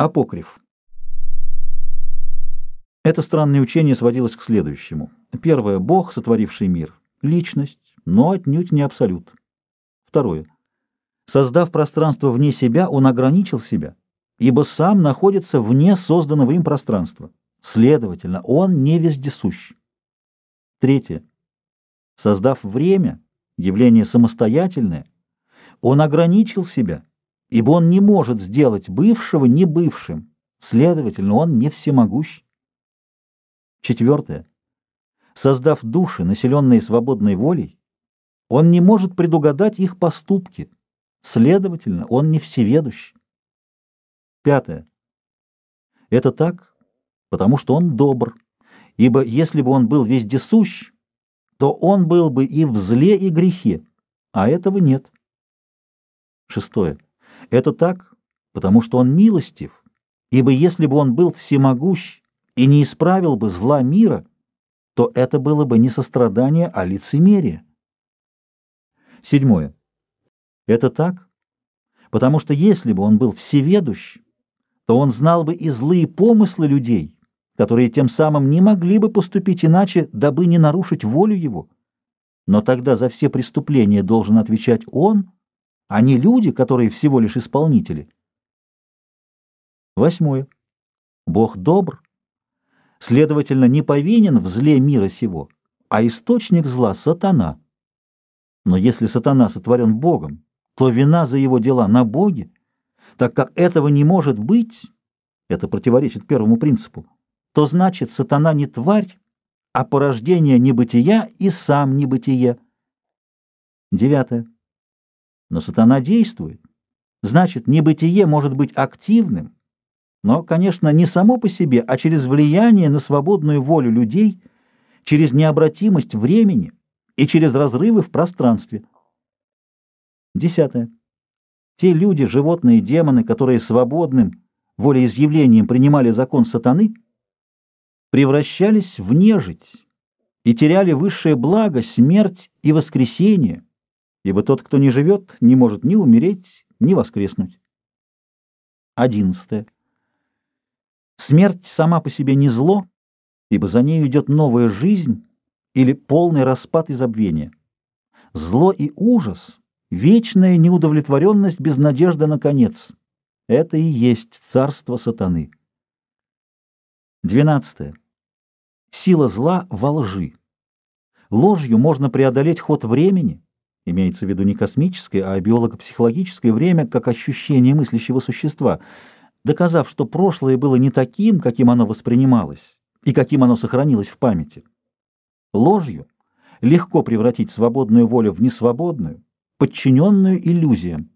Апокриф. Это странное учение сводилось к следующему. Первое. Бог, сотворивший мир. Личность, но отнюдь не абсолют. Второе. Создав пространство вне себя, он ограничил себя, ибо сам находится вне созданного им пространства. Следовательно, он не вездесущ. Третье. Создав время, явление самостоятельное, он ограничил себя, ибо он не может сделать бывшего не бывшим, следовательно, он не всемогущ. Четвертое. Создав души, населенные свободной волей, он не может предугадать их поступки, следовательно, он не всеведущ. Пятое. Это так, потому что он добр, ибо если бы он был вездесущ, то он был бы и в зле, и грехе, а этого нет. Шестое. Это так, потому что он милостив, ибо если бы он был всемогущ и не исправил бы зла мира, то это было бы не сострадание, а лицемерие. Седьмое. Это так, потому что если бы он был всеведущ, то он знал бы и злые помыслы людей, которые тем самым не могли бы поступить иначе, дабы не нарушить волю его. Но тогда за все преступления должен отвечать он, а не люди, которые всего лишь исполнители. Восьмое. Бог добр, следовательно, не повинен в зле мира сего, а источник зла — сатана. Но если сатана сотворен Богом, то вина за его дела на Боге, так как этого не может быть, это противоречит первому принципу, то значит сатана не тварь, а порождение небытия и сам небытие. Девятое. Но сатана действует. Значит, небытие может быть активным, но, конечно, не само по себе, а через влияние на свободную волю людей, через необратимость времени и через разрывы в пространстве. Десятое. Те люди, животные, демоны, которые свободным волеизъявлением принимали закон сатаны, превращались в нежить и теряли высшее благо, смерть и воскресение – ибо тот, кто не живет, не может ни умереть, ни воскреснуть. Одиннадцатое. Смерть сама по себе не зло, ибо за ней идет новая жизнь или полный распад и забвение. Зло и ужас — вечная неудовлетворенность без надежды на конец. Это и есть царство сатаны. Двенадцатое. Сила зла во лжи. Ложью можно преодолеть ход времени — Имеется в виду не космическое, а биолого-психологическое время как ощущение мыслящего существа, доказав, что прошлое было не таким, каким оно воспринималось и каким оно сохранилось в памяти. Ложью легко превратить свободную волю в несвободную, подчиненную иллюзиям.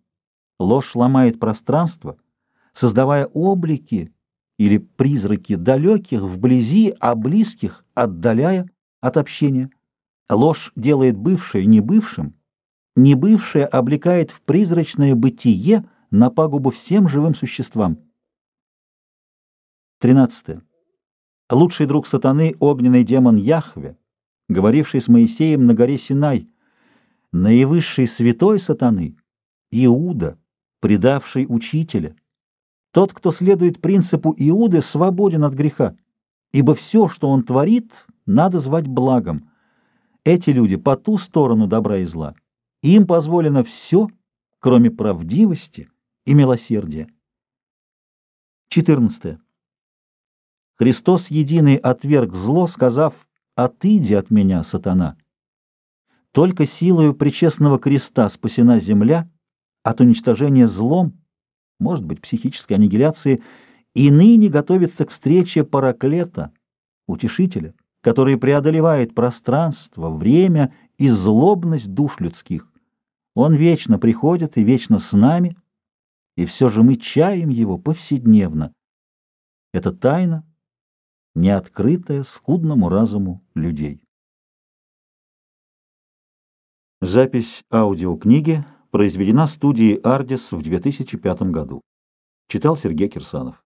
Ложь ломает пространство, создавая облики или призраки далеких вблизи, а близких отдаляя от общения. Ложь делает бывшее небывшим, небывшее облекает в призрачное бытие на пагубу всем живым существам. 13. Лучший друг сатаны — огненный демон Яхве, говоривший с Моисеем на горе Синай, наивысший святой сатаны — Иуда, предавший учителя. Тот, кто следует принципу Иуды, свободен от греха, ибо все, что он творит, надо звать благом. Эти люди по ту сторону добра и зла — им позволено все, кроме правдивости и милосердия. 14. Христос единый отверг зло, сказав «Отыди от меня, сатана». Только силою причестного креста спасена земля от уничтожения злом, может быть, психической аннигиляции, и ныне готовится к встрече Параклета, утешителя, который преодолевает пространство, время и злобность душ людских. Он вечно приходит и вечно с нами, и все же мы чаем его повседневно. Это тайна, не открытая скудному разуму людей. Запись аудиокниги произведена студией «Ардис» в 2005 году. Читал Сергей Кирсанов.